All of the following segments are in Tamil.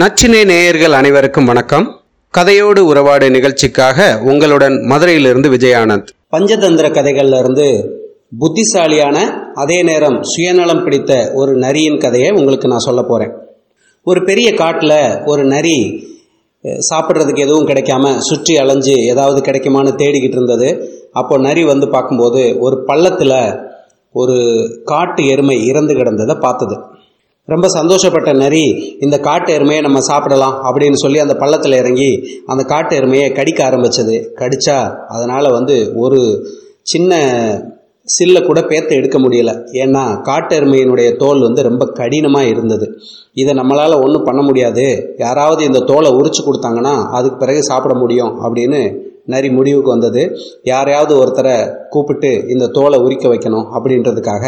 நச்சினை நேயர்கள் அனைவருக்கும் வணக்கம். கதையோடு உறவாடு நிகழ்ச்சிக்காக உங்களுடன் மதுரையிலிருந்து விஜயானந்த். பஞ்சதந்திர கதைகள்ல இருந்து புத்திசாலியான அதே நேரம் சுயநலம் பிடித்த ஒரு நரியின் கதையை உங்களுக்கு நான் சொல்ல போறேன். ஒரு பெரிய காட்டில் ஒரு நரி சாப்பிட்றதுக்கு எதுவும் கிடைக்காம சுற்றி அலைஞ்சு ஏதாவது கிடைக்குமான்னு தேடிக்கிட்டு இருந்தது. அப்போ நரி வந்து பார்க்கும்போது ஒரு பள்ளத்தில் ஒரு காட்டு எருமை இறந்து கிடந்ததை பார்த்தது. ரொம்ப சந்தோஷப்பட்ட நரி இந்த காட்டு எருமையை நம்ம சாப்பிடலாம் அப்படின்னு சொல்லி அந்த பள்ளத்தில் இறங்கி அந்த காட்டு எருமையை கடிக்க ஆரம்பிச்சது. கடிச்சா அதனால் வந்து ஒரு சின்ன சில்லை கூட பேத்த எடுக்க முடியல. ஏன்னா காட்டு எருமையினுடைய தோல் வந்து ரொம்ப கடினமாக இருந்தது. இதை நம்மளால் ஒன்றும் பண்ண முடியாது. யாராவது இந்த தோலை உரிச்சு கொடுத்தாங்கன்னா அதுக்கு பிறகு சாப்பிட முடியும் அப்படின்னு நரி முடிவுக்கு வந்தது. யாரையாவது ஒருத்தரை கூப்பிட்டு இந்த தோலை உரிக்க வைக்கணும் அப்படின்றதுக்காக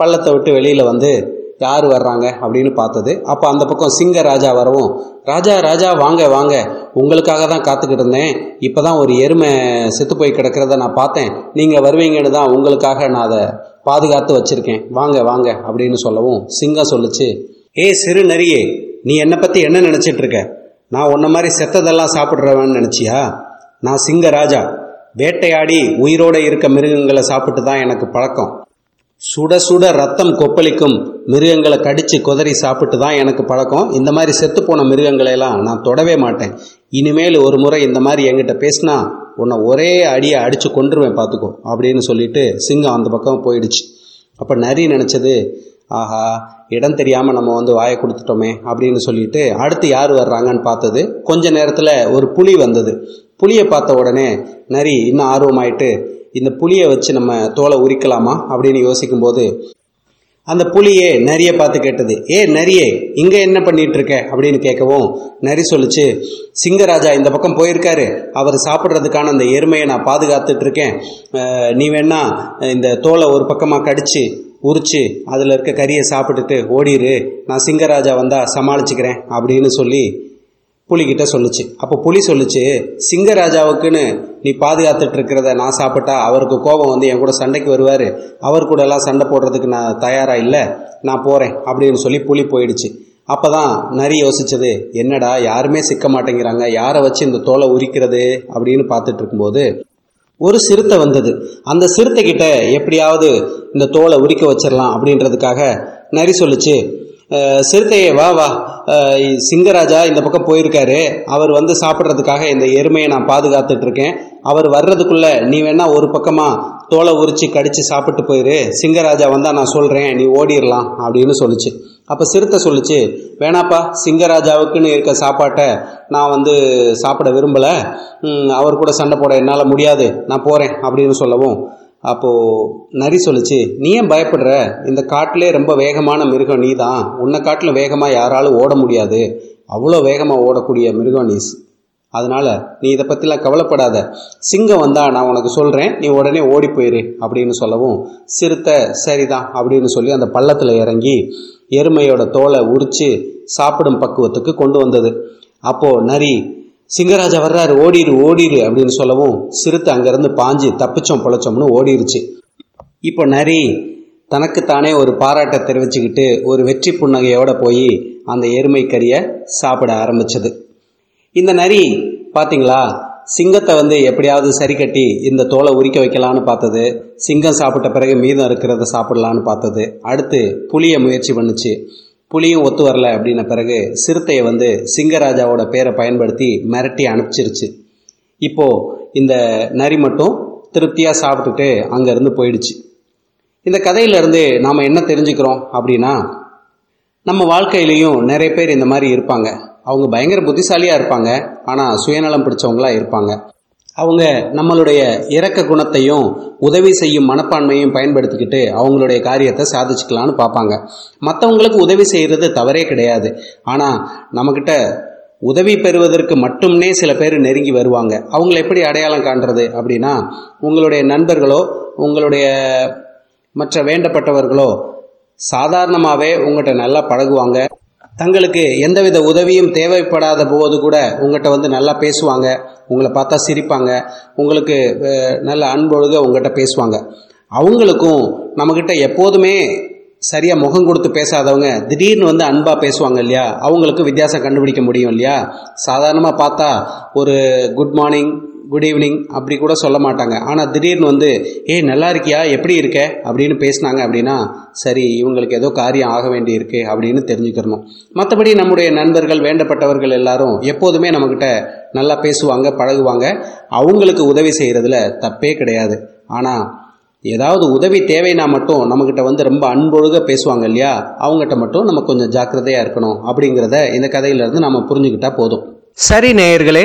பள்ளத்தை விட்டு வெளியில் வந்து யார் வர்றாங்க அப்படின்னு பார்த்தது. அப்போ அந்த பக்கம் சிங்க ராஜா வரவும் ராஜா ராஜா வாங்க வாங்க. உங்களுக்காக தான் காத்துக்கிட்டு இருந்தேன். இப்போ தான் ஒரு எருமை செத்து போய் கிடக்கிறத நான் பார்த்தேன். நீங்கள் வருவீங்கன்னு தான் உங்களுக்காக நான் அதை பாதுகாத்து வச்சுருக்கேன். வாங்க வாங்க அப்படின்னு சொல்லவும் சிங்கம் சொல்லுச்சு. ஏய் சிறு நரியே நீ என்னை பற்றி என்ன நினச்சிட்டு இருக்க? நான் உன்ன மாதிரி செத்ததெல்லாம் சாப்பிட்றவன்னு நினச்சியா? நான் சிங்க ராஜா. வேட்டையாடி உயிரோட இருக்க மிருகங்களை சாப்பிட்டு தான் எனக்கு பழக்கம். சுட சுட ரத்தம் கொப்பளிக்கும் மிருகங்களை கடிச்சு குதறி சாப்பிட்டு தான் எனக்கு பழக்கம். இந்த மாதிரி செத்துப்போன போன மிருகங்களையெல்லாம் நான் தொடவே மாட்டேன். இனிமேல் ஒரு முறை இந்த மாதிரி என்கிட்ட பேசினா உன்னை ஒரே அடியை அடித்து கொண்டுருவேன் பார்த்துக்கோ அப்படின்னு சொல்லிட்டு சிங்கம் அந்த பக்கம் போயிடுச்சு. அப்போ நரி நினச்சது ஆஹா இடம் தெரியாமல் நம்ம வந்து வாயை கொடுத்துட்டோமே அப்படின்னு சொல்லிட்டு அடுத்து யார் வர்றாங்கன்னு பார்த்தது கொஞ்ச நேரத்தில் ஒரு புலி வந்தது. புளியை பார்த்த உடனே நரி இன்னும் ஆர்வமாயிட்டு இந்த புளியை வச்சு நம்ம தோலை உரிக்கலாமா அப்படின்னு யோசிக்கும்போது அந்த புலியே நரியை பார்த்து கேட்டது ஏ நரியே இங்கே என்ன பண்ணிட்டு இருக்க அப்படின்னு கேட்கவும் நரி சொல்லுச்சு சிங்கராஜா இந்த பக்கம் போயிருக்காரு. அவர் சாப்பிட்றதுக்கான அந்த எருமையை நான் பாதுகாத்துட்டு இருக்கேன் நீ வேணா இந்த தோலை ஒரு பக்கமாக கடிச்சு உரிச்சு அதில் இருக்க கறியை சாப்பிட்டுட்டு ஓடிரு. நான் சிங்கராஜா வந்தால் சமாளிச்சுக்கிறேன் அப்படின்னு சொல்லி புலிகிட்ட சொல்லுச்சு. அப்போ புலி சொல்லுச்சு சிங்கராஜாவுக்குன்னு நீ பாதுகாத்துட்டு இருக்கிறத நான் சாப்பிட்டா அவருக்கு கோபம் வந்து என் கூட சண்டைக்கு வருவார். அவர் கூட எல்லாம் சண்டை போடுறதுக்கு நான் தயாராக இல்லை. நான் போகிறேன் அப்படின்னு சொல்லி புலி போயிடுச்சு. அப்போ தான் நரி யோசிச்சது என்னடா யாருமே சிக்க மாட்டேங்கிறாங்க. யாரை வச்சு இந்த தோலை உரிக்கிறது? அப்படின்னு பார்த்துட்டு இருக்கும்போது ஒரு சிறுத்தை வந்தது. அந்த சிறுத்தை கிட்ட எப்படியாவது இந்த தோலை உரிக்க வச்சிடலாம் அப்படின்றதுக்காக நரி சொல்லுச்சு சிறுத்தையே வா வா. சிங்கராஜா இந்த பக்கம் போயிருக்காரு. அவர் வந்து சாப்பிட்றதுக்காக இந்த எருமையை நான் பாதுகாத்துட்டு இருக்கேன் அவர் வர்றதுக்குள்ள நீ வேணா ஒரு பக்கமா தோலை உரிச்சு கடிச்சு சாப்பிட்டு போயிரு. சிங்கராஜா வந்தா நான் சொல்றேன் நீ ஓடிடலாம் அப்படின்னு சொல்லுச்சு. அப்போ சிறுத்தை சொல்லுச்சு வேணாப்பா சிங்கராஜாவுக்குன்னு இருக்க சாப்பாட்டை நான் வந்து சாப்பிட விரும்பலை. அவர் கூட சண்டை போட என்னால் முடியாது. நான் போகிறேன் அப்படின்னு சொல்லவும் அப்போது நரி சொல்லுச்சு நீ ஏன் பயப்படுற? இந்த காட்டிலே ரொம்ப வேகமான மிருகம் நீ தான் உன்னை காட்டில் வேகமாக யாராலும் ஓட முடியாது. அவ்வளோ வேகமாக ஓடக்கூடிய மிருகம் நீ. அதனால் நீ இதை பற்றிலாம் கவலைப்படாத. சிங்கம் வந்தால் நான் உனக்கு சொல்கிறேன் நீ உடனே ஓடி போயிரு அப்படின்னு சொல்லவும் சிறுத்தை சரிதான் அப்படின்னு சொல்லி அந்த பள்ளத்தில் இறங்கி எருமையோட தோலை உரித்து சாப்பிடும் பக்குவத்துக்கு கொண்டு வந்தது. அப்போது நரி சிங்கராஜா வர்றாரு ஓடிடு ஓடிடு அப்படின்னு சொல்லவும் சிறுத்தை அங்கேருந்து பாஞ்சு தப்பிச்சோம் பொழைச்சோம்னு ஓடிருச்சு. இப்போ நரி தனக்குத்தானே ஒரு பாராட்டை தெரிவிச்சுக்கிட்டு ஒரு வெற்றி புன்னகையோட போய் அந்த எருமை கறியை சாப்பிட ஆரம்பிச்சது. இந்த நரி பார்த்தீங்களா சிங்கத்தை வந்து எப்படியாவது சரி கட்டி இந்த தோலை உரிக்க வைக்கலான்னு பார்த்தது. சிங்கம் சாப்பிட்ட பிறகு மீதம் இருக்கிறத சாப்பிடலான்னு பார்த்தது. அடுத்து புளியை முயற்சி பண்ணுச்சு. புலியும் ஒத்து வரல அப்படின்ன பிறகு சிறுத்தையை வந்து சிங்கராஜாவோட பேரை பயன்படுத்தி மிரட்டி அனுப்பிச்சிருச்சு. இப்போது இந்த நரி மட்டும் திருப்தியாக சாப்பிட்டுட்டு அங்கேருந்து போயிடுச்சு. இந்த கதையிலேருந்து நாம் என்ன தெரிஞ்சுக்கிறோம் அப்படின்னா நம்ம வாழ்க்கையிலையும் நிறைய பேர் இந்த மாதிரி இருப்பாங்க. அவங்க பயங்கர புத்திசாலியாக இருப்பாங்க. ஆனால் சுயநலம் பிடிச்சவங்களா இருப்பாங்க. அவங்க நம்மளுடைய இரக்க குணத்தையும் உதவி செய்யும் மனப்பான்மையும் பயன்படுத்திக்கிட்டு அவங்களுடைய காரியத்தை சாதிச்சுக்கலான்னு பார்ப்பாங்க. மற்றவங்களுக்கு உதவி செய்கிறது தவறே கிடையாது. ஆனால் நம்மக்கிட்ட உதவி பெறுவதற்கு மட்டும்னே சில பேர் நெருங்கி வருவாங்க. அவங்கள எப்படி அடையாளம் காண்றது அப்படின்னா உங்களுடைய நண்பர்களோ உங்களுடைய மற்ற வேண்டப்பட்டவர்களோ சாதாரணமாகவே உங்கள்கிட்ட நல்லா பழகுவாங்க. தங்களுக்கு எந்தவித உதவியும் தேவைப்படாத போது கூட உங்கள்கிட்ட வந்து நல்லா பேசுவாங்க. உங்களை பார்த்தா சிரிப்பாங்க. உங்களுக்கு நல்ல அன்பொழுக உங்கள்கிட்ட பேசுவாங்க. அவங்களுக்கும் நம்மக்கிட்ட எப்போதுமே சரியாக முகம் கொடுத்து பேசாதவங்க திடீர்னு வந்து அன்பாக பேசுவாங்க இல்லையா? அவங்களுக்கு வித்தியாசம் கண்டுபிடிக்க முடியும் இல்லையா? சாதாரணமாக பார்த்தா ஒரு குட் மார்னிங் குட் ஈவினிங் அப்படி கூட சொல்ல மாட்டாங்க. ஆனால் திடீர்னு வந்து ஏய் நல்லா இருக்கியா? எப்படி இருக்க? அப்படின்னு பேசினாங்க அப்படின்னா சரி இவங்களுக்கு ஏதோ காரியம் ஆக வேண்டியிருக்கு அப்படின்னு தெரிஞ்சுக்கிறணும். மற்றபடி நம்முடைய நண்பர்கள் வேண்டப்பட்டவர்கள் எல்லாரும் எப்போதுமே நம்மக்கிட்ட நல்லா பேசுவாங்க பழகுவாங்க. அவங்களுக்கு உதவி செய்கிறதுல தப்பே கிடையாது. ஆனால் ஏதாவது உதவி தேவைனா மட்டும் நம்மக்கிட்ட வந்து ரொம்ப அன்பொழுக பேசுவாங்க இல்லையா? அவங்ககிட்ட மட்டும் நம்ம கொஞ்சம் ஜாக்கிரதையாக இருக்கணும் அப்படிங்கிறத இந்த கதையிலேருந்து நம்ம புரிஞ்சுக்கிட்டா போதும். சரி நேயர்களே